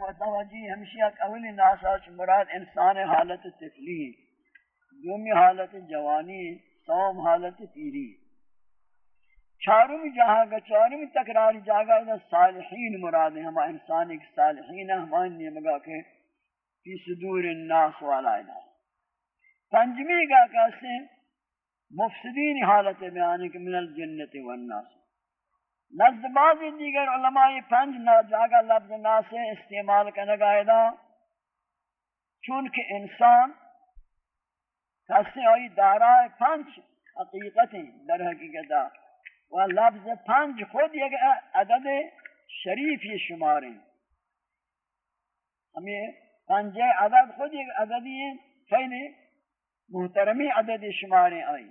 و توجی ہمشیہ اولی ناساچ مراد انسان حالت تفلی دومی حالت جوانی، سوم حالت پیری چارمی جہاں گا، چارمی تکراری جاگا ہے صالحین مراد ہیں، ہما انسان ایک صالحین ہمان نیمگا کے فی صدور الناس والا ہے۔ پنجمی گا کہتے ہیں مفسدین حالت بیانی کہ من الجنت والناس۔ نزد بعضی دیگر علماء پنج جاگا لفظ ناس استعمال کرنے گا چونکہ انسان کسی آئی دارا پنج حقیقتیں در حقیقت و لفظ پنج خود یک عدد شریف یہ شمار ہیں۔ ہمیں پنج عدد خود یک عددی ہیں، خیلی محترمی عدد شماریں آئی۔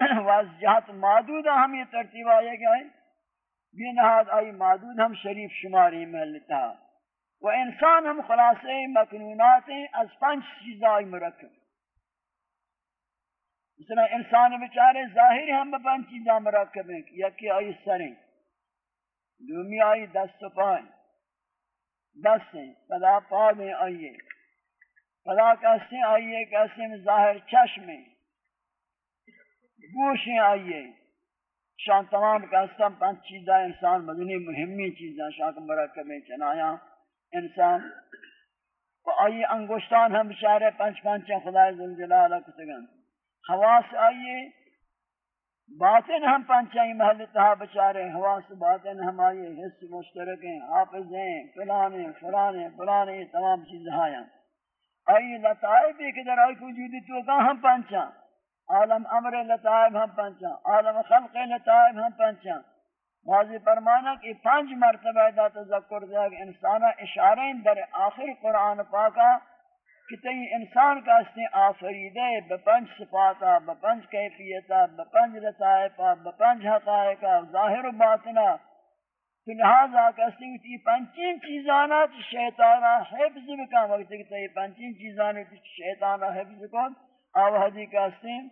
واز جہت معدود ہم یہ ترتیب آئے گئے بھی نہاد آئی معدود ہم شریف شماری محلتا و انسان ہم خلاصے مکنونات از پنچ چیزائی مرکب. مثلا انسان بچارے ظاہر ہم پنچ چیزاں مرکب ہیں یکی آئی سریں دومی آئی دست و پائیں دست ہیں پدا پا میں آئیے پدا کہتے ہیں آئیے کہتے ہیں ظاہر چشمیں گوشیں آئیے شان تمام کا پانچ چیزاں انسان مدنی مہمی چیزاں شاک مرکب میں چنایا۔ انسان و آئیے انگوشتان ہم بچارے پانچ پانچ خدای ذوالجلال کتگن حواس آئیے باطن ہم پانچائی محل تہا بچارے۔ حواس باطن ہم آئیے حص مشترک ہیں، حافظ ہیں فلانے فلانے فلانے تمام چیزیں آئیں آئیے لطائب ایک در آئی کو جودی تو کہاں ہم پانچاں عالم امر لطائب ہم پنچا، عالم خلق لطائب ہم پنچا۔ واضح فرمانا کہ پانچ مرتبہ دا تذکر دیا کہ انسانا اشاریں در آخر قرآن پاکا کہ تی انسان کا اس نے آفریدے بپنج صفاتا بپنج کیفیتا بپنج لطائفا بپنج حقائقا، ظاہر و باطنا۔ تو لہذا کسی ہوتی پنچین چیزانا چی شیطانا حفظ بکا وقت کہ تی پنچین چیزانا چی شیطانا حفظ کن۔ آوہدی کہتے ہیں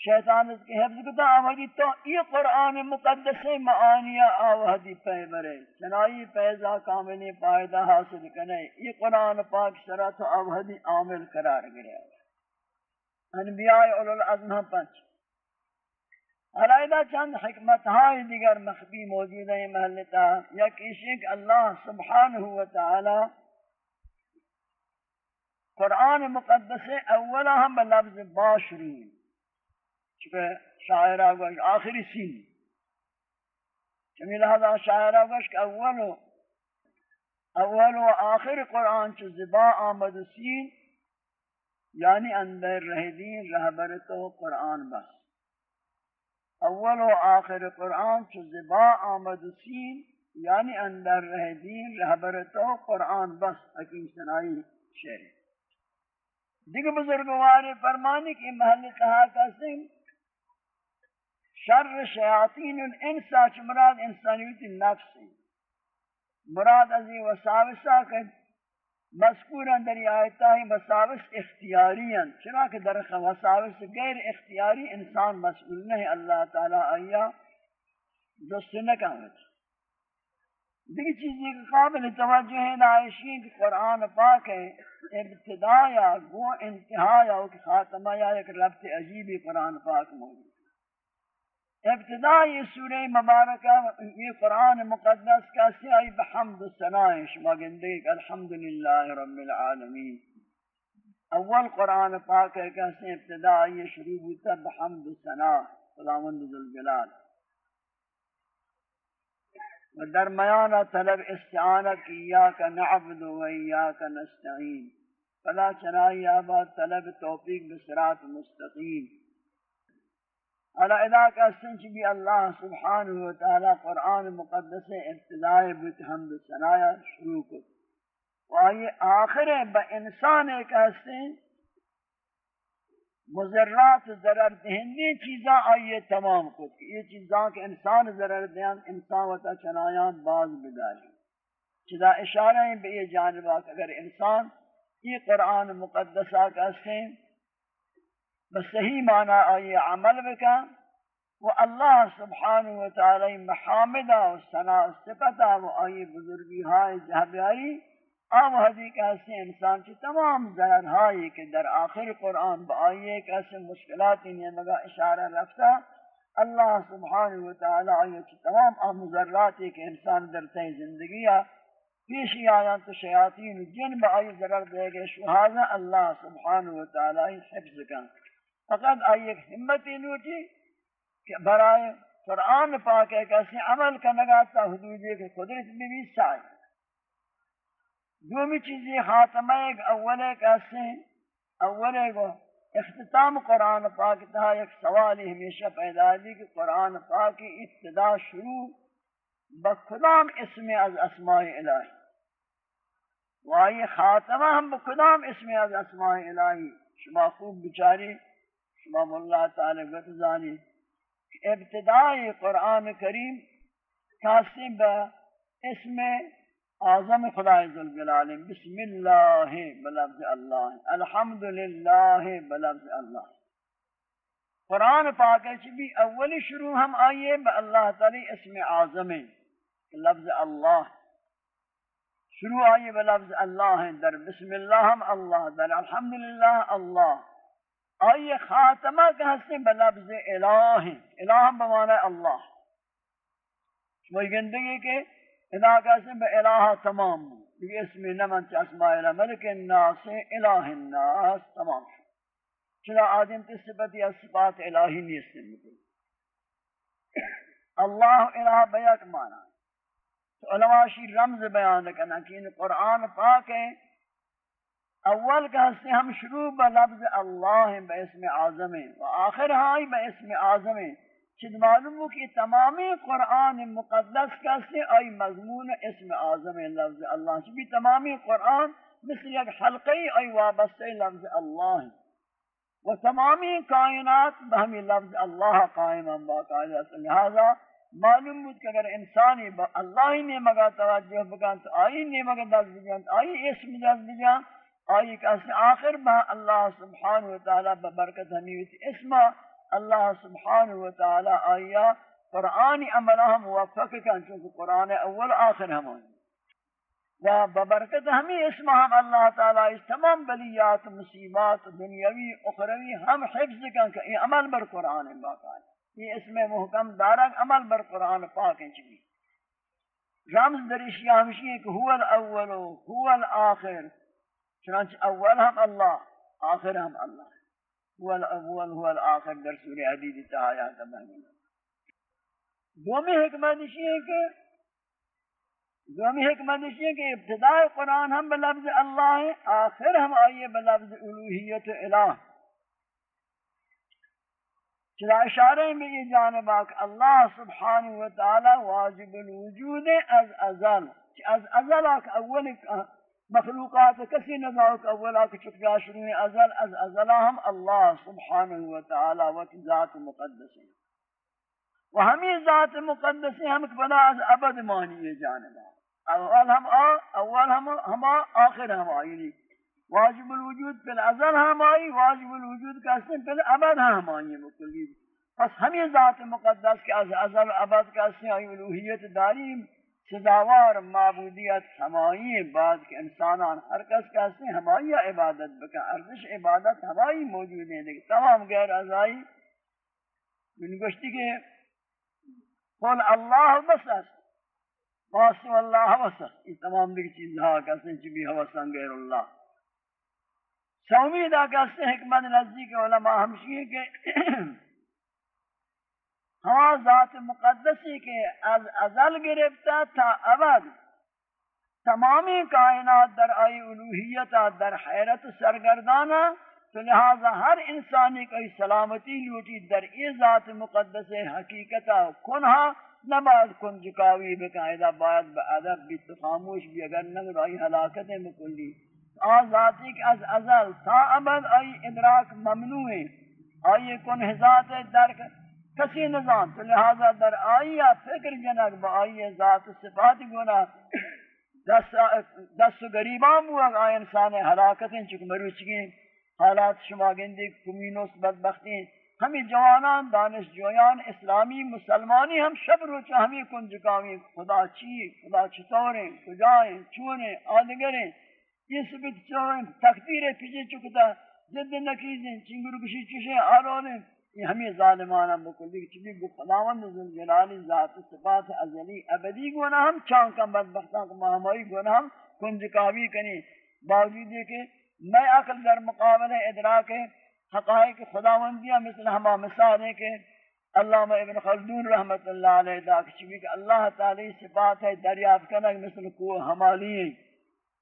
شیطان اس کے حفظ کتا آوہدی تو یہ قرآن مقدس معانیہ آوہدی پہ برے چنائی پیزا کاملی فائدہ حاصل کنے یہ قرآن پاک سرا تو آوہدی عامل قرار گرے۔ انبیاء اولو العظم پنچ۔ علائدہ چند حکمت ہائی دیگر مخبی موجود ہیں محلتا یا کسی کہ اللہ سبحانہ وتعالی قرآن مقدس أولا ہم بلفظ با شروع چکہ شاعرہ گوش آخری سین. چمی لہذا شاعرہ گوش کہ اول و اول و آخر قرآن چو زبا آمد سین یعنی اندر رہ دین رہبر تو قرآن بس. اول و آخر قرآن چو زبا آمد سین یعنی اندر رہ دین رہبر تو قرآن بس. حکیم سنائی شہر دیگر بزرگوار فرمانی کی محل کہا کسی شر شیاطین الانسا چھ مراد انسانیت نفس مراد ازی وساوسا کہ مذکورا در آیتا ہی وساوس اختیاری ہیں۔ چنانکہ در وساوس غیر اختیاری انسان مسئول نہیں، اللہ تعالی آیا جو سنکا ہوتا دیکھ چیزی کے قابل توجہ ہے نائشین کہ قرآن پاک ہے ابتدا یا گو انتہا یا خاتمہ یا ایک ربط عجیبی قرآن پاک موجود ابتدا یہ سورہ مبارکہ، یہ قرآن مقدس کا سیائی بحمد سنائیں شما گندے کہ الحمدللہ رب العالمین۔ اول قرآن پاک ہے کہ ابتدا یہ شروع ہوتا بحمد سنا خداوند ذوالجلال۔ و درمیان طلب استعانت ایاک نعبد و ایاک نستعین، فلا چنائی آباد طلب توفیق بسرات مستقیم. علا ادا کا سنچ بھی اللہ سبحانہ وتعالی قرآن مقدس ابتدائی بتحمد سنایا شروع کو و آئی آخر با انسان ایک حسن مضرات ضرر دہندی چیزاں آئیے تمام کو یہ چیزاں کہ انسان ضرر دہن انسان و تا چنایان باز بداری چیزا اشارہ ہیں بے جانبات اگر انسان یہ قرآن مقدسہ کا سین بصحیح معنی آئیے عمل بکا، و اللہ سبحانہ و تعالی محامدہ و سنا صفتہ و آئی بزرگی ہائے جہبیاری آب حدیق ایسے انسان کی تمام ضرر ہائی کہ در آخر قرآن با آئیے ایک ایسے مشکلات انہیں مگا اشارہ رکھتا اللہ سبحانہ و تعالی آئیے کی تمام آم ذراتی کہ انسان در تی زندگی پیشی آیان تو شیاطین جن با آئی ضرر دے گے شہازہ اللہ سبحانہ و تعالی حفظ کن۔ فقط آئی ایک حمتی لوٹی کہ برائے قرآن پاک ایک ایسے عمل کا نگاتا حدودی کہ قدرت بھی بھی سائی دومی چیزی خاتمہ ایک اول ایک ایسے ہیں، اول ایک اختتام قرآن پاک تھا ایک سوالی ہمیشہ پیدا دی کہ قرآن پاک کی ابتدا شروع بخدام اسم از اسماء الہی؟ وائی خاتمہ ہم بخدام اسم از اسماء الہی؟ شما خوب بچاری شما اللہ تعالی بتزانی ابتدائی قرآن کریم کاسی با اسم اعظم خدای ذوالجلال بسم اللہ بلفظ اللہ، الحمدللہ بلفظ اللہ۔ قرآن پاک بھی اولی شروع ہم آئیے با اللہ تعالی اسم اعظم لفظ اللہ۔ شروع آئیے بلفظ اللہ در بسم اللہ ہم اللہ، در الحمدللہ اللہ۔ آئیے خاتمہ کا حسن بلفظ الہ الہ بمانا اللہ۔ شمائی گندگی کے ادا کہتے ہیں الہ تمام یہ اسم نمن چا اسماء الہ ملک الناس الہ الناس تمام چلا آدم تی صفت یا صفات الہی نیستن اللہ الہ بیک مانا تو علماء شی رمز بیان کرنا کہ ان قرآن پاک ہے اول کا سے ہم شروع بلفظ اللہ بے اسم اعظم و آخر ہائی بے اسم اعظم چیز معلوم ہو کہ تمامی قرآن مقدس کا سے آئی مضمون اسم اعظم لفظ اللہ چبی تمامی قرآن مثل یک حلقی آئی وابستے لفظ اللہ و تمامی کائنات بہمی لفظ اللہ قائم باقاعدہ لہذا معلوم بود کہ اگر انسانی با اللہ نے مگا توجہ بکن تو آئی نے مگا دست بجان آئی اسم دست بجان آئی کہ آخر با اللہ سبحانہ وتعالی ببرکت ہمیت اسمہ اللہ سبحانہ وتعالی آیا، قرآن عملہ موفق کن، چونکہ قرآن اول آخر ہم و ببرکت ہمیں اسم ہم اللہ تعالی اس تمام بلیات، مصیبات، دنیاوی، اخروی ہم حفظ کن کہ یہ عمل بر قرآن باقا ہے یہ اسم محکم دارک عمل بر قرآن پاک چکی جی۔ رمز در اشیاء ہمشی ہے کہ هو الاول هو الاخر چنانچہ اول ہم اللہ، آخر ہم اللہ۔ هو الاول هو الاخر در سورہ حدید تا آیات بہنی دومی حکمت اسی ہے کہ دومی حکمت اسی ہے کہ ابتداء قرآن ہم بلفظ اللہ ہے آخر ہم آئیے بلفظ الوحیت الہ. چلا اشارے میں یہ جانب آکھ، اللہ سبحانہ وتعالی واجب الوجود از ازل. از ازل آکھ، اول مخلوقات کسی نظر اولا کہ چکیا شروع ازل از ازلا ہم اللہ سبحانہ وتعالی و ذات مقدس و ہمیں ذات مقدس ہم بنا از ابد مانی جانب اول ہم آ اول ہم ہم آخر ہم آئی واجب الوجود فی الازل ہم آئی واجب الوجود کا اسم فی الابد ہم آئی مکلی پس ہمیں ذات مقدس کے از ازل ابد کا اسم آئی الوحیت داریم۔ سزاوار معبودیت ہمائی بعد کے انسانان، ہر کس کہتے ہمائی عبادت بکا ارزش عبادت ہمائی موجود ہیں۔ لیکن تمام غیر ازائی من گوشتی کے قول اللہ بس است واسو اللہ بس است۔ یہ تمام دیکھ چیزہا کہتے ہیں چبی حوثان غیر اللہ۔ سومی دا کہتے ہیں حکمت نزدیک علماء ہمشی ہیں کہ ہاں ذات مقدسی کے از ازل گرفتا تا ابد۔ تمامی کائنات در آئی الوحیت در حیرت سرگردانا تو لہذا ہر انسانی کوئی سلامتی لوٹی در ای ذات مقدس حقیقتا کنہا نباید کن جکاوی بقاعدہ باید با ادب بھی خاموش بھی اگر نگر آئی حلاکت مکلی۔ آ ذاتی کہ از ازل تا ابد آئی ادراک ممنوع ہے۔ آئی کن حضات درک کسی نظام تو لہذا در آئیہ فکر جنک با آئیہ ذات صفات گونا دست و گریبان ہوا آئی انسان حلاکتیں چک مروچ گئیں حالات شما گندی کمینوس، بدبختی ہمیں جوانان، دانش جویان، اسلامی، مسلمانی ہم شب روچ ہمیں کن جکاویں خدا چی خدا چطوریں کجائیں چونیں آدگریں یہ سبت چوریں تقدیر پیچھے چکتا زد نکیزیں چنگر کشی چشیں آرولیں یہ ہمیں ظالمانہ بکلی چلی گو خداوند ذل جلالی ذات صفات ازلی ابدی گونا ہم چانکا بدبختان کو مہمائی گونا ہم کن جکاوی کنی. باوجود یہ کہ میں عقل در مقابل ادراک حقائق خداوندیاں، مثل ہما مثال ہے کہ علامہ ابن خلدون رحمت اللہ علیہ دا، کہ اللہ تعالی صفات ہے، دریافت کرنا مثل کو ہمالی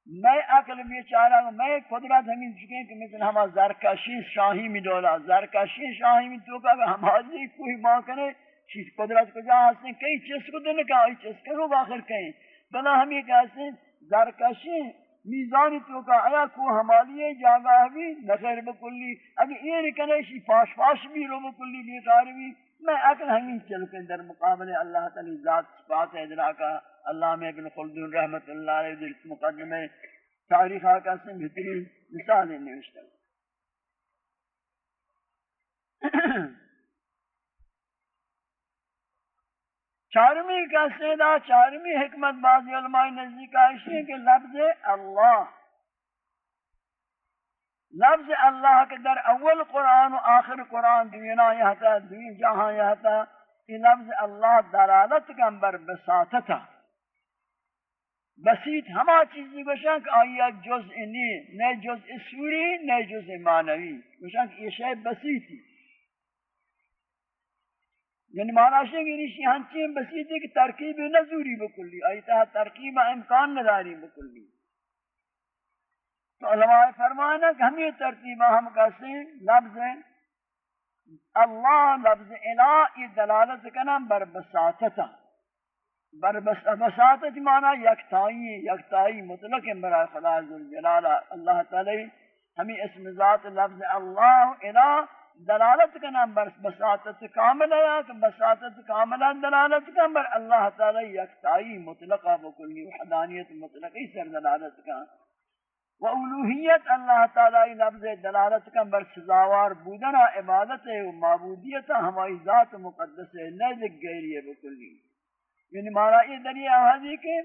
میں عقل بیچارہ میں قدرت ہمیں چکے کہ مثل ہما زرکشی شاہی میں دولا زرکشی شاہی میں تو کہا ہماری کوئی ماں کرے چیز قدرت کو جہاں سے کئی چیز کو دن کہا چیز کرو باخر کہیں۔ بنا ہم ہمیں کہتے زرکشی میزانی تو کا آیا کو ہمالی جاگا بھی نخیر بکلی، اگر یہ نکنے شی پاش پاش بھی رو بکلی بیکار بھی۔ میں اکل ہمیں چل کے در مقابل اللہ تعالی ذات صفات ادراکا اللہ میں ابن خلدون رحمت اللہ علیہ در مقدمے تاریخ آقا سے بہترین مثالیں نوشتا چارمی کا سیدہ، چارمی حکمت بعضی علماء نزدیک آئیشی ہے کہ لفظ اللہ لفظ اللہ کے در اول قرآن و آخر قرآن دوینا یہتا دوین جہاں یہتا یہ لفظ اللہ دلالت کا بر بساطتا بسیط ہما چیزی گوشن کہ آیا جز نی نئے جز سوری نئے جز معنوی۔ گوشن کہ یہ شے بسیطی۔ یعنی معنی ہے کہ ہنچین بسیط ہے کہ ترکیب نزوری بکلی آئیتا ترکیب امکان نداری بکلی۔ تو علماء فرمانا کہ ہم یہ ترتیبہ ہم کہتے ہیں، لفظ اللہ، لفظ الہ، یہ دلالت کنم بر بساطتا بر بساطت معنی یکتائی یکتائی مطلق برای خدا عزوجلالہ اللہ تعالی ہمیں اسم ذات لفظ اللہ، الہ دلالت کا نام بر بساطت کامل ہے، کہ بساطت کامل دلالت کا بر اللہ تعالی یکتائی مطلقہ، بکلی وحدانیت مطلقی سر دلالت کا۔ و اولوہیت اللہ تعالی لفظ دلالت کا بر سزاوار بودنا عبادت و معبودیت ہماری ذات مقدس ہے نزد گیری بکلی یعنی مارا یہ دریعہ حضی کہ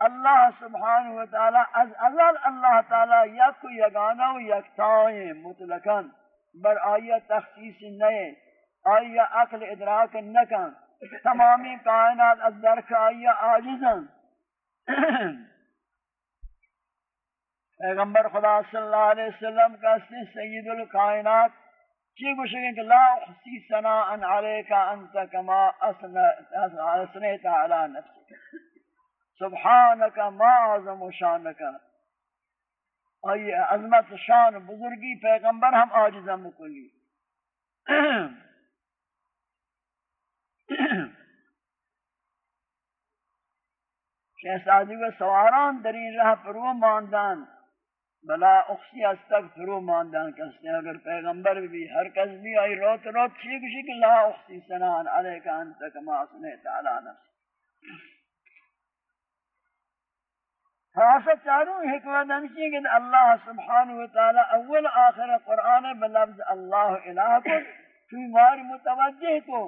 اللہ سبحانہ وتعالی از ازل اللہ تعالی یک یگانہ و یکتائیں مطلقاً، بر آیا تخصیص نئے آیا عقل ادراک نکن، تمامی کائنات از درک آیا آجزن پیغمبر خدا صلی اللہ علیہ وسلم کا سید الکائنات، چی گوشگیں کہ لا احسی سناء علیکا انت کما اسنیت علی نفسك سبحانك ما عظم شانك آئی عظمت شان بزرگی پیغمبر ہم آجزہ مکلی۔ شہزادی و سواران در این رہ فرو ماندان۔ بلا اخسی از تک فرو ماندان کستے ہیں اگر پیغمبر بھی ہر کس بھی آئی روت روت چیک شک لا اخسی سنان علیکہ انتا کما سنیت علی نفس خاصہ چاروں حکمت ہمشی کہ اللہ سبحانہ وتعالی اول آخر قرآن بلفظ اللہ الہ کو توی مار متوجہ کو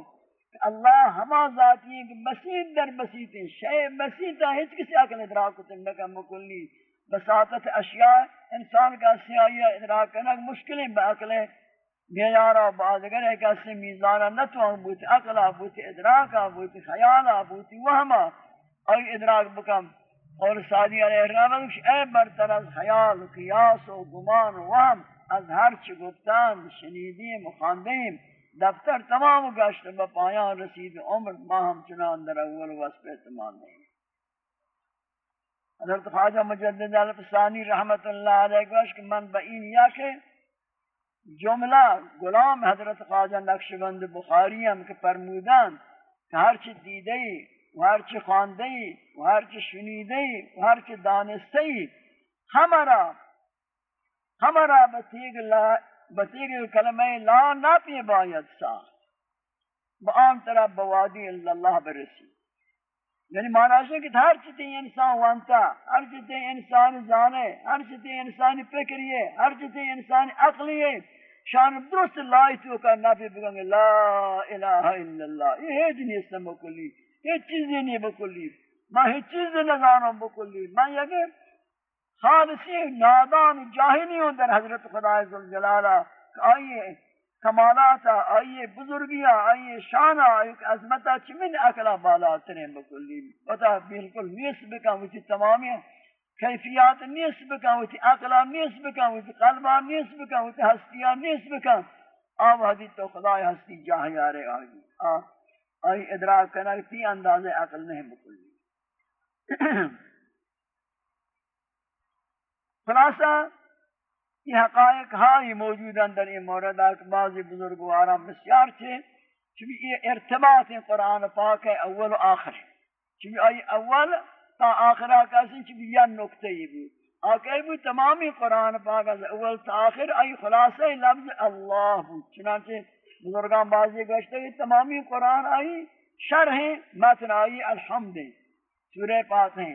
اللہ ہما ذاتی ہے کہ بسیط در بسیط ہیں شیع بسیط ہے ہیچ کسی عقل ادراک کو تنکا مکلی، بساطت اشیاء انسان کا سیائی ادراک کرنا مشکلیں بعقل بیارا بعضگر ہے۔ کہ اسے میزانا نتوان بوتی عقلا بوتی ادراکا بوتی خیالا بوتی وہما اور ادراک بکم۔ اور سادی علیہ الرحمن اے برتر از خیال و قیاس و گمان و وهم از ہر چی گفتان شنیدیم و خاندیم دفتر تمام گشت با پایان رسید عمر ما ہم چنان در اول وصف اعتماد نہیں حضرت خواجہ مجدد الفسانی رحمت اللہ علیہ گوش کہ من با یا کہ جملہ غلام حضرت خواجہ نقشبند بخاری ہم کہ فرمودان کہ ہر چی دیدے و هر چی خوانده و هر چی شنیده و هر چی دانسته ای همه را بتیگ, لا بتیگ کلمه لا نپی باید ساخت۔ با آن طرف بوادی اللہ برسی۔ یعنی معنی ہے کہ ہر چیز انسان وانتا ہر چیز انسان جانے ہر چیز انسان فکریے ہر چیز انسان عقلیے شان درست لائی تو کا نافی بگن لا الہ الا اللہ یہ ہے جنی اسم بکلی یہ چیزی نہیں بکلی میں ہی چیز نظاروں بکلی میں یکی خالصی، نادان جاہلیوں در حضرت خدا عزوجلالہ آئیے کمالات آئیے بزرگیاں آئیے شانہ آئیے عظمتہ چمن اکلا بالا ترین بکلی؟ بتا، بالکل نیس بکا وچی تمامی کیفیات نیس بکا وچی اکلا نیس بکا وچی قلبہ نیس بکا وچی، ہستیاں نیس بکا آب حدیث تو خدای ہستی جاہی آرے آئی۔ آئی ادراک کرنا کہ تی انداز عقل نہیں بکلی۔ خلاصہ یہ حقائق ہائی موجود اندر یہ مورد کہ بعضی بزرگوارا بسیار تھے چونکہ یہ ارتباط ہے قرآن پاک ہے اول و آخر. چونکہ آئی اول تا آخرہ کسی چونکہ یہ نکتے ہی بھی آکے بھی تمامی قرآن پاک ہے اول تا آخر آئی خلاصہ لفظ اللہ بھی چنانچہ بزرگان بازی گوشتے ہیں تمامی قرآن آئی شرح متن آئی الحمد سورہ پاک ہیں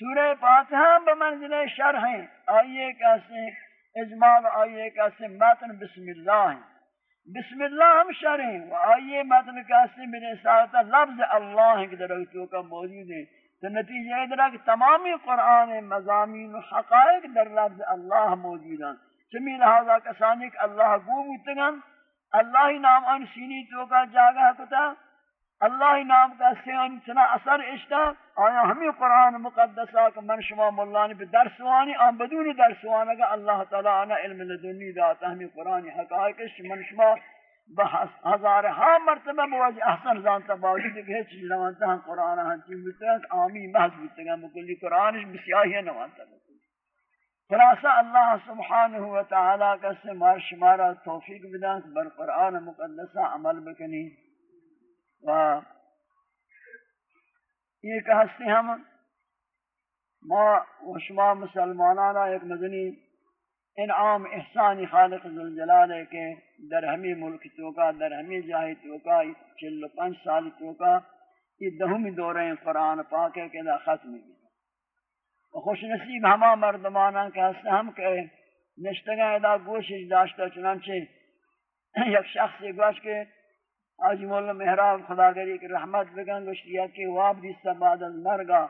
سورہ فاتحہ بمنزل شرح. ہیں آئیے کیسے اجمال آئیے کیسے متن بسم اللہ ہیں۔ بسم اللہ ہم شرح و آئیے متن کیسے میرے ساتھ لفظ اللہ کے درختوں کا موجود ہے تو نتیجہ ادھر کہ تمامی قرآن مضامین و حقائق در لفظ اللہ موجود ہیں۔ چمی لہذا کسانک اللہ گو بودتگن اللہ نام ان سینی تو کا جاگہ کتا۔ اللہ نام کا سین چنا اثر اشتا، آیا ہمیں قرآن مقدسہ کہ من شما مولانی پہ درس وانی، آن بدون درس وانا کہ اللہ تعالی آنا علم لدنی داتا، ہمیں قرآن حقائق من شما ہزار ہاں مرتبہ بواجہ احسن زانتا باوجود کہ چیز نوانتا ہم قرآن ہم چیز بودتا ہے ہاں آمی محض بودتا ہے مکلی قرآنش بسیاہی نوانتا ہے خلاصہ اللہ سبحانہ وتعالی کا سے مار شمارا توفیق بدان بر قرآن مقدسہ عمل بکنی۔ و یہ کہ ہستے ہم، ما و شما مسلمانانا ایک مدنی انعام احسانی خالق ذوالجلال ہے کہ در ہمی ملک توکا در ہمی جاہی توکا چل پنچ سال توکا یہ دہمی دوریں قرآن پاک ہے کہ دا ختم بھی خوش نصیب ہما مردمانا کہ ہستے ہم کہ نشتگاں ادا گوشش داشتا چنانچہ یک شخص گوش کے آج مولا محراب خدا گری کہ رحمت بگن گوشتی یا کہ واب دیستا بعد از مرگا.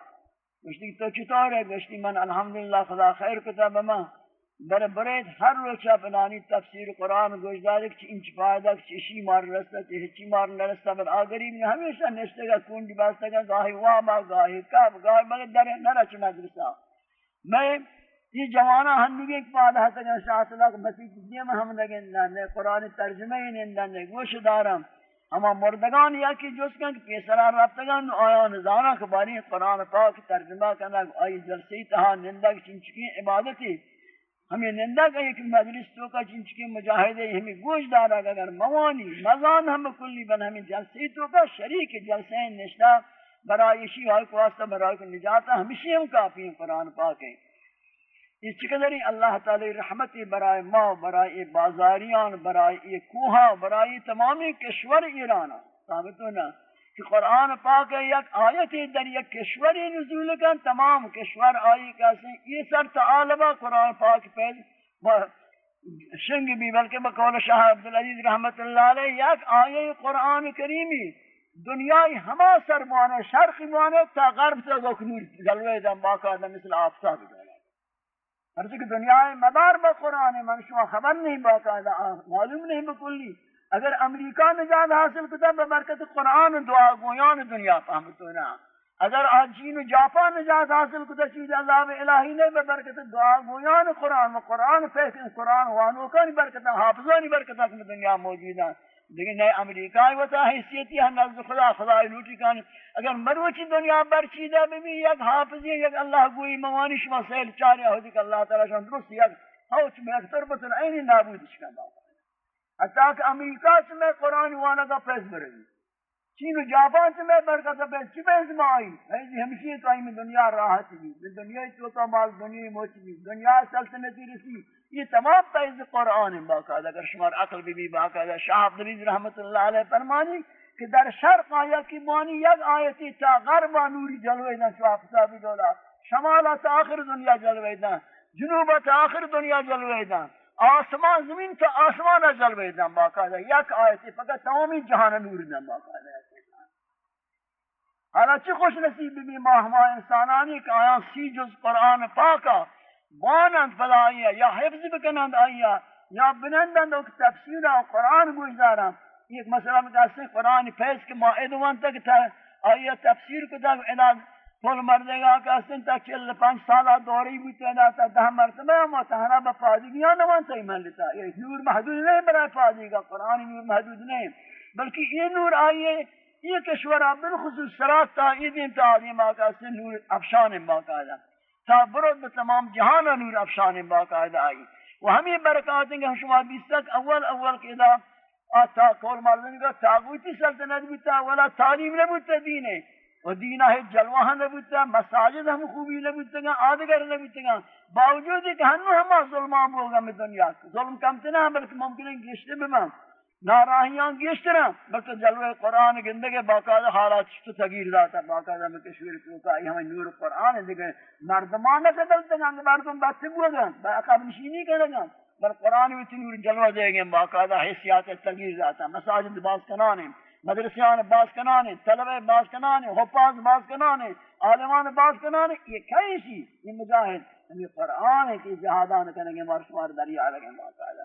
گوشتی تو چطور ہے گوشتی من الحمدللہ خدا خیر کتا بما بر برید ہر روچا پنانی تفسیر قرآن گوش داری کہ انچ فائدہ کہ چشی مار رستا چہچی مار نرستا بر آگری میں ہمیشہ نشتے گا کونڈی باستا گا گاہی وابا گاہی کب گاہی مگر در نرچ مدرسا میں یہ جوانا ہنگی ایک پادا ہے کہ شاہ صلی اللہ مسیح دیم ہم لگے لگن قرآن ترجمہ ہی نندن گوش دارم. اما مردگان یا کی جس کن کہ پیسرا رفتگان آیا نظارہ کباری قرآن پاک ترجمہ کرنا آئی جلسی تہا نندہ کی چنچکی عبادتی. ہمیں نندہ کا ایک مجلس تو کا چنچکی مجاہدے ہمیں گوش دارا اگر موانی، مزان ہم کلی بن، ہمیں جلسی تو کا شریک جلسین نشتہ برای شیع آئی کو واسطہ برای کو نجاتا ہمیشہ ہم کافی ہیں، قرآن پاک ہے۔ یہ چقدری اللہ تعالی رحمتی برائے ما برائے بازاریان برائے کوہا برائے تمامی کشور ایران ثابت ہونا کہ قرآن پاک یک آیت در یک کشوری نزول کن، تمام کشور آئی کیسے یہ سر تعالبہ قرآن پاک پید شنگ بھی، بلکہ بقول شاہ عبدالعزیز رحمت اللہ علیہ، یک آیت قرآن کریمی دنیای ہما سر مانے شرقی مانے تا غرب سے گکنور جلوے دن باقا دن مثل آفتاب دن ہر کہ دنیا مدار با قرآن من شما خبر نہیں باقاعدہ معلوم نہیں بکلی اگر امریکہ نجات حاصل کتا ببرکت قرآن دعا گویان دنیا فهمتو نا۔ اگر آج چین و جاپان نجات حاصل کتا چیز عذاب الہی نہیں ببرکت دعا گویان قرآن و قرآن فیکن قرآن وانوکانی برکتا حافظانی برکتا کہ دنیا موجود ہیں لیکن نئے امریکہ وتا حیثیتی ہم نزد خدا خدا لوٹی کان اگر مروچی دنیا برچیدہ بھی یک حافظی، یک اللہ گوئی موانی شما سیل چاریا ہو کہ اللہ تعالی شان درست یک ہوچ میں اکثر بطن عینی نابود شکن بابا حتی کہ امریکہ سے میں قرآن وانا کا پیس برگی چین و جاپان سے میں برکت پیس چی پیس میں آئی حیثی ہمشی تو آئی میں دنیا راحت بھی دنیا تو تو مال دنیا موچ بھی دنیا سلطنتی رسی. یہ تمام فیض قرآن باقاعدہ اگر شمار عقل بھی بھی، باقاعدہ شاہ عبدالعزیز رحمت اللہ علیہ فرمانی کہ در شرق آیا کی مانی یک آیتی تا غرب نوری جلوے دن شاہ صاحبی دولا شمالا تا آخر دنیا جلوے دن جنوبا تا آخر دنیا جلوے دن آسمان زمین تو آسمان جلوے دن باقاعدہ یک آیتی فقط تمامی جہان نور دن باقاعدہ حالا چی خوش نصیب بھی ماہ ہما انسانانی کہ آیا سی جز قرآن پاکا بانند فلا آئیا یا حفظ بکنند آئیا یا بنندند اوک تفسیر قرآن گوشدارا ایک مسئلہ میں کہتے ہیں قرآن پیس کے معاہدوان تک تھا آئیا تفسیر کو تک اداد پھول مردے گا کہتے ہیں تک چل پانچ سالہ دوری بھی تو اداد تا دہ مرتبہ متحرہ بفادگیاں نوان تا ایمان لیتا یہ نور محدود نہیں برای فادی قرآن نور محدود نہیں بلکہ یہ نور آئیے یہ کشورہ بالخصوص سرات تا ایدین تعلیم آقا سے نور افشان باقاعدہ تا برد تمام جہان نور افشان باقاعدہ آئی. و ہمیں برکات ہیں کہ ہم شما بیستک اول اول کے دا آتا کول مردن کا تاغوتی سلطنت بودتا ولا تعلیم نبودتا دینے و دینہ جلوہ نبودتا مساجد ہم خوبی نبودتا گا آدگر نبودتا گا باوجود کہ ہنو ہما ظلمان بولگا میں دنیا. ظلم کمتنا بلکہ ممکن ہے گشتے بمان ناراہیاں گیشتنا بلکہ جلوہ قرآن گندگے باقاعدہ حالات چتو تغییر داتا باقاعدہ میں کشویر کیوکا یہ ہمیں نور قرآن دیکھیں مردمانہ کا دلتا گا مردم بات سے بوا گا باقاعد نشینی کرے گا بل قرآن بھی نور جلوہ دے گے باقاعدہ حیثیات تغییر داتا مساجد باز کنانے مدرسیان باز کنانے طلبہ باز کنانے حفاظ باز کنانے عالمان باز کنانے یہ کئی سی؟ یہ مجاہد ہمیں قرآن ہے کہ جہادان کریں گے مارشمار دریا لگیں باقاعدہ۔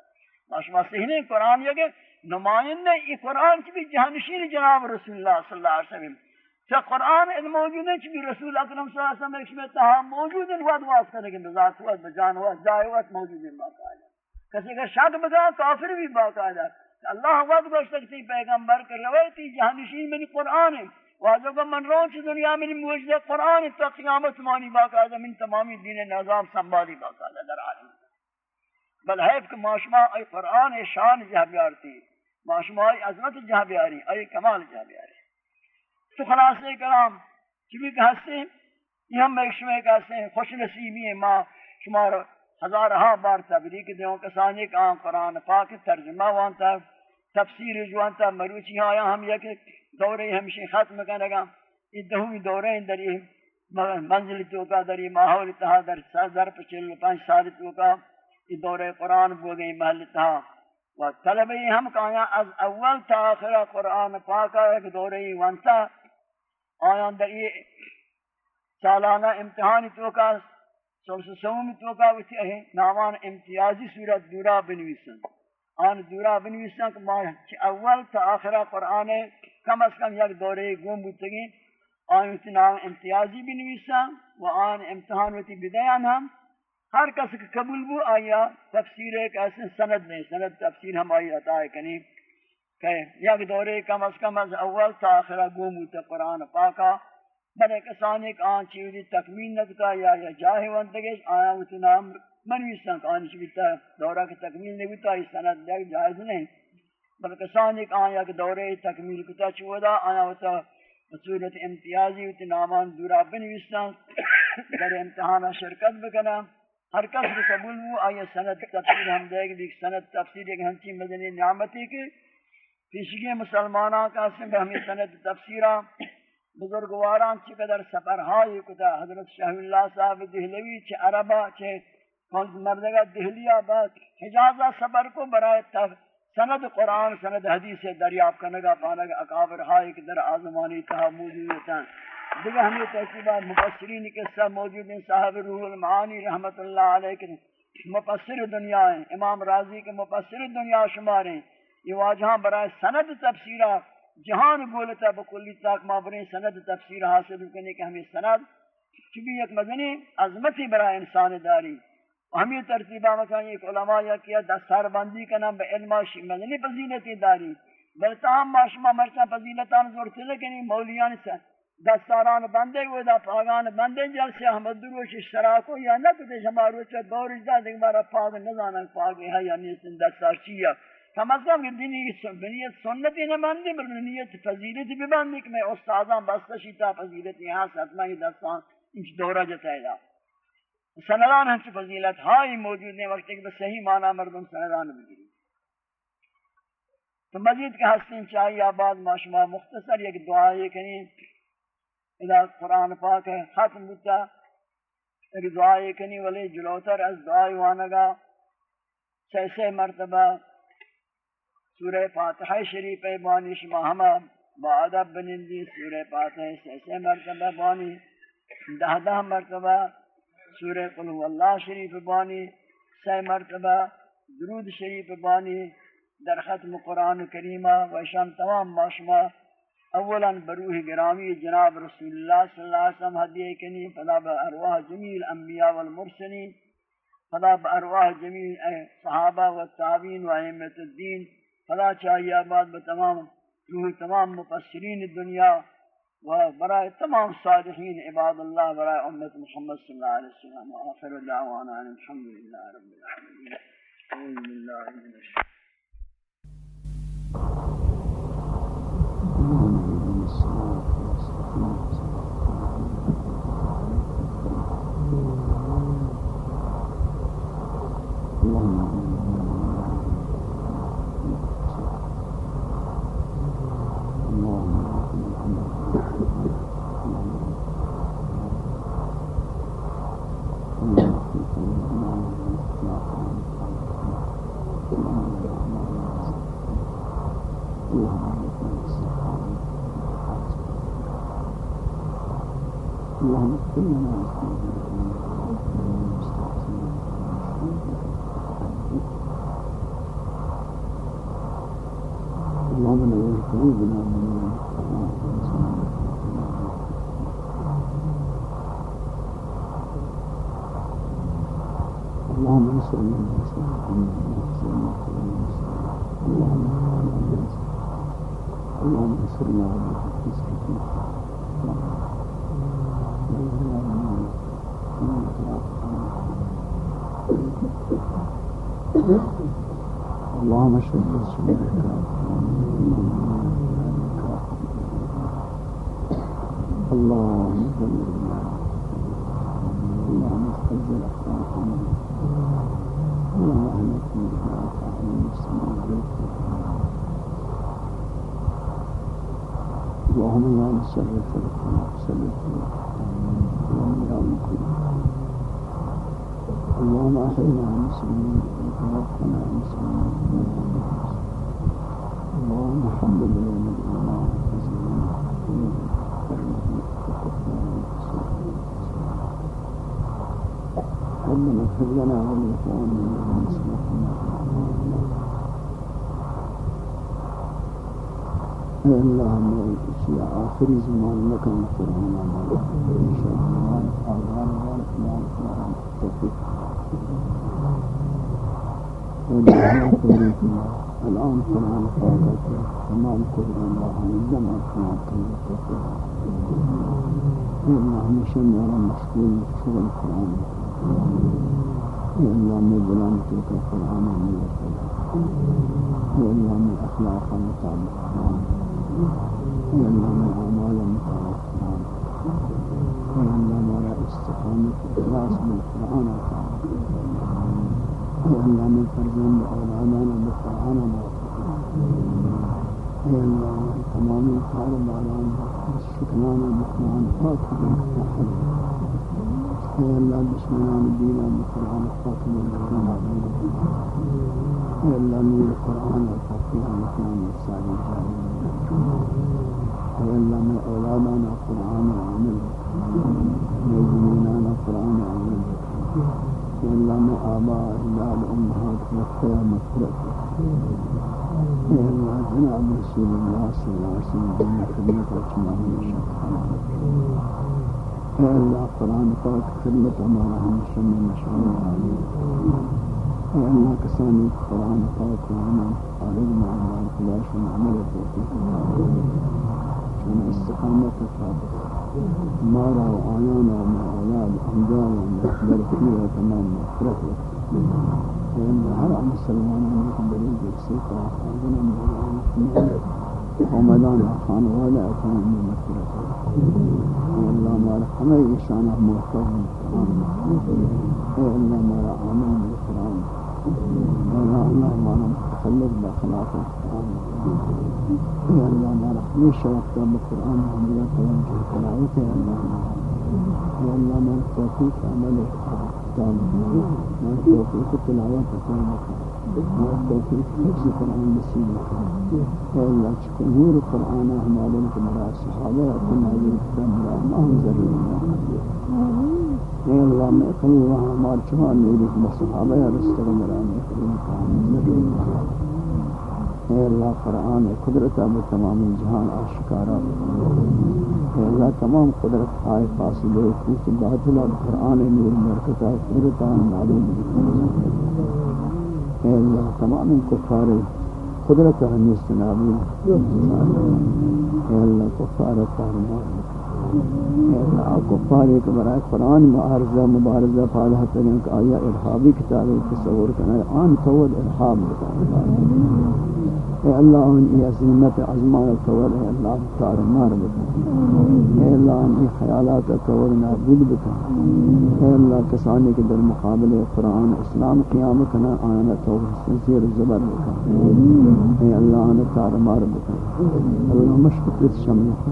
ماشما سہنے قرآن یہ کہ نمائندہ یہ قرآن کی بھی جہانشین جناب رسول اللہ صلی اللہ علیہ وسلم۔ کہ قرآن علم موجود ہے کہ رسول اکرم صلی اللہ علیہ وسلم ایک میں تہا موجود ہے وعد واس کرنے کے بذات ہوا، بجان ہوا، جائے ہوا موجود ہے، باقاعدہ۔ کسی کا شک بگا کافر بھی باقاعدہ۔ اللہ وعد گوشت سکتی پیغمبر کے روایتی جہانشین میں قرآن ہے۔ واجب کا من رون چی دنیا میں موجود ہے قرآن تا قیامت مانی باقاعدہ، من تمامی دین نظام سنبھالی باقاعدہ در عالم۔ بل حیف کہ معاشمہ ای قرآن شان جہ بیارتی معاشمہ ای عظمت جہ بیاری ای کمال جہ بیاری تو خلاصے کلام چبی کہستے ہیں یہ ہم ایک شمع کہستے ہیں خوش نصیبی ہیں ماں شمار ہزار ہاں بار تبریک دیوں کسانی کا قرآن پاک ترجمہ وانتا، تفسیر جوانتا مروچی ہاں، آیا ہم یک دورے ہمشی ختم کرنے گا یہ دہوی دورے در یہ منزل تو کا، در یہ ماحول تہا در سازر پچل پانچ سال تو کا، یہ دورے قرآن بو گئی محل تھا و طلبی ہم کہاں از اول تا آخر قرآن پاکا ایک دورے وانتا آیان در یہ سالانہ امتحانی توکا سلس سومی توکا وچی ہے نامان امتیازی صورت دورا بنویسن. آن دورا بنویسن کہ ماں اول تا آخر قرآن کم از کم یک دورے گم بودتگی. آن وچی نام امتیازی بنویسن و آن امتحان وچی بدیان ہم ہر کس کے قبول بو آیا، تفسیر ایک ایسے سند نہیں سند تفسیر ہم آئی عطا ہے کنی کہ یک دورے کم از کم از اول تا آخرہ گومو قرآن پاکا، بلے کسان ایک آن چیزی تکمین نکتا یا یا جاہی وانتگیش آیا وہ نام منویستان کہ آن چیزی دورہ کی تکمیل نہیں ہوتا اس سند دیکھ جائز نہیں۔ بل کسان ایک آن یک دورے تکمیل کتا چودا، آیا ہوتا صورت امتیازی ہوتی نامان دورا بنویستان در امتحان شرکت بکنا۔ ہر کس بھی قبول ہو آیا سند تفسیر ہم دے گی سند تفسیر ایک ہنچی مدنی نعمتی کی پیشگی مسلمانوں کا سنگ ہمیں سند تفسیرہ بزرگواران چی چقدر سفرہائی کتا۔ حضرت شاہ اللہ صاحب دہلوی چھ عربہ چھ کونس مردگا دہلیہ بات حجازہ سفر کو برائے تف سند قرآن، سند حدیث دریاب کنگا پانگا اکابر ہائی کہ در آزمانی تہا موجودتا دیگر ہمیں تحقیبات مفسرین کے سب موجود ہیں، صاحب روح المعانی رحمت اللہ علیہ کے مفسر دنیا ہیں، امام راضی کے مفسر دنیا شمار ہیں۔ یہ واجہاں برائے سند تفسیرہ جہان بولتا بکلی تاک مابرین سند تفسیر حاصل کرنے کے ہمیں سند چبی ایک مدنی عظمتی برائے انسان داری۔ ہمیں ترتیبہ مکان ایک علماء یا کیا دستار بندی کا نام بے علمہ مدنی فضیلتی داری۔ بلتاہم ماشمہ مرچہ فضیلتان زورتی لیکن مولیان سے دستاران بندے وہ دا پاگان بندے جل سے احمد دروش اشتراکو یا نہ کتے ہمارو چا دورش دا دیکھ بارا پاگ نزانا پاگ ہے یا نیسن دستار چیا کم از کم دینی نیت سنتی نہ بندی بل نیت فضیلت بھی بندی کہ میں استادان بستشی تا فضیلت یہاں سے اتنا ہی دستان انچ دورہ جتا ہے سندان ہم ہنچ فضیلت ہائی موجود ہیں وقت ایک صحیح معنی مردم سندان بگیری تو مزید کہ ہستین چاہیے آباد معاشمہ مختصر یک دعا یہ کنی اذا قرآن پاک ہے، ختم بتا ایک دعائی کنی ولی جلوتر از دعائی وانگا سی سی مرتبہ سورہ فاتحہ شریف بانی شما ہما با ادب بنندی سورہ فاتحہ سی سی مرتبہ بانی، دہ دہ مرتبہ سورہ قل هو اللہ شریف بانی سی مرتبہ درود شریف بانی در ختم قرآن کریمہ، و شان تمام ماشما اولا بروح گرامی جناب رسول اللہ صلی اللہ علیہ وسلم حدیع کنی فلا با ارواح جمیل انبیاء والمرسلین فلا با ارواح جمیل صحابہ و تابین و احمد الدین فلا چاہیے آباد بتمام روح تمام مفسرین دنیا و برای تمام صادقین عباد اللہ برای امت محمد صلی اللہ علیہ وسلم و آخر دعوانا الحمدللہ رب العالمین. اعوذ باللہ من الشیطان اللهم صل على محمد اللهم صل على محمد Thank you. اللهم اشهد رسولك اللهم صل اللهم استجب محمد اللهم اهلكنا باخلاقنا محمد اللهم يا مسلك القلوب محمد اللهم يا مقيم اللهم أحينا مسلمين وتوفنا مسلمين اللهم حبب إلينا الإيمان وزينا ربنا اغفر لنا ولإخواننا ومسلمنا اللهم في آخر زمان مكان قرآن إن شاء الله. أعلم الله توفيق الآن سمعنا صوتك تمام كل واحد الدمع سمعت اللهم شمر مسكين شغل القرآن يا الله من ظلامتك القرآن من يا الله من أخلاق مطابق القرآن يا الله من أعمال مطابق القرآن يا الله من استقامة إخلاص بالقرآن القرآن اللہ میں فرزند اولادانا بقرآن اے اللہ میں تمامی کار بالان شکرانا بقرآن پاک بالقرآن اے اللہ دشمنان دینا بقرآن پاک بالقرآن اے اللہ نور قرآن وفقیہ مقام الساری جاری اے اللہ میں اولادانا قرآن عامل میں زمینانا قرآن عامل لنا آبائنا وأمهاتنا خير مغفرتك يا الله جناب رسول الله صلى الله عليه وسلم جميع خدمت رسمان يا الله قرآن پاک خدمت ہمارا ہم سمے مشغول عالی اے اللہ کسانی قرآن پاک وأنا عالم معاملہ خلاص عمل توفیق چون استقامت ثابت مارا وآيانا وما أولاد أمجانا ومسبر فيها تمام مفرق فإن هر مسلمان منكم بريد يكسيطا أعزنا من الله ومدان أخان ولا أكان من مفرق الله مارا حمي إشانا موفق تمام الله مارا آمان القرآن. الله مارا تخلف بخلاق القرآن. يا الله ما رحمي شرفت بالقرآن وعمل كلام في قراءتك يا الله يا الله ما توفيق عملك ما توفيق تلاوتك ما توفيق حفظ القرآن نصيبك يا الله شكر نور القرآن أهمالك مرأة الصحابة. وكنا يجب أن نرى ما هم الله اے اللہ میں کل اللہ ہمارے چوہا نوری کے صحابہ رستہ مرا کریم کام ضرور اے اللہ قرآن قدرت اب تمام جہان آشکارا اے اللہ تمام قدرت آئے فاصلے کچھ باطل اب قرآن نور مرکتا قدرت آن معلوم اے اللہ تمام کفار قدرت ہمیست نابی اے اللہ کفار تارمار اے کفار ایک برای قرآن معارضہ مبارضہ پالہ ترین کہ آیا، ارحابی کتابی تصور کرنا آن تود ارحاب بتا اے اللہ ان کی عظیمت عظمان کور اے اللہ تار مار بتا۔ اے اللہ، ان کی خیالات کور نابود بتا۔ اے اللہ، کسانی کے در مقابل قرآن، اسلام قیام کنا آنا تو سنسیر زبر بتا۔ اے اللہ، ان تار مار بتا۔ اللہ مشکل شمع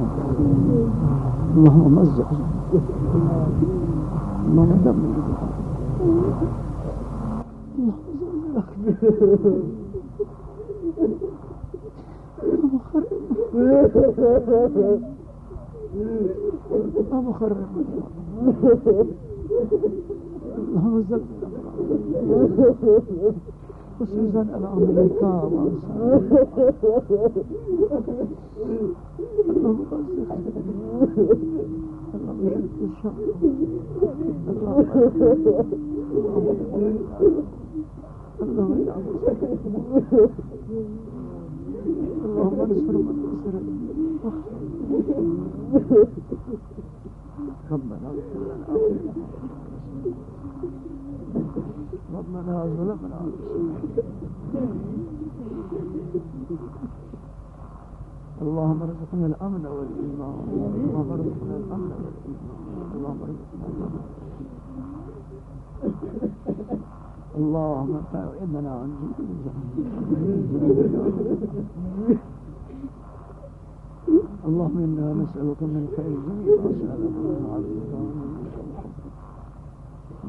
اللهم مزق اللهم دمر اللهم ما مخرب اللهم زد خصوصا الامريكا اللهم اللهم اللهم ربنا ربنا ظلمنا اللهم ارزقنا الأمن والإيمان. اللهم ارزقنا الأمن والإيمان. اللهم ارزقنا الامن اللهم فاعدنا عن اللهم إنا نسألك من خير ما وأسألك من عبدك ومن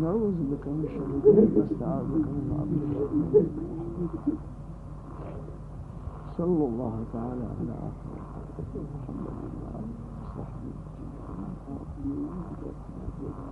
نعوذ بك من شر جميع واستعاذك من عبدك صلى الله تعالى على آخر محمد وعلى آله وصحبه أجمعين.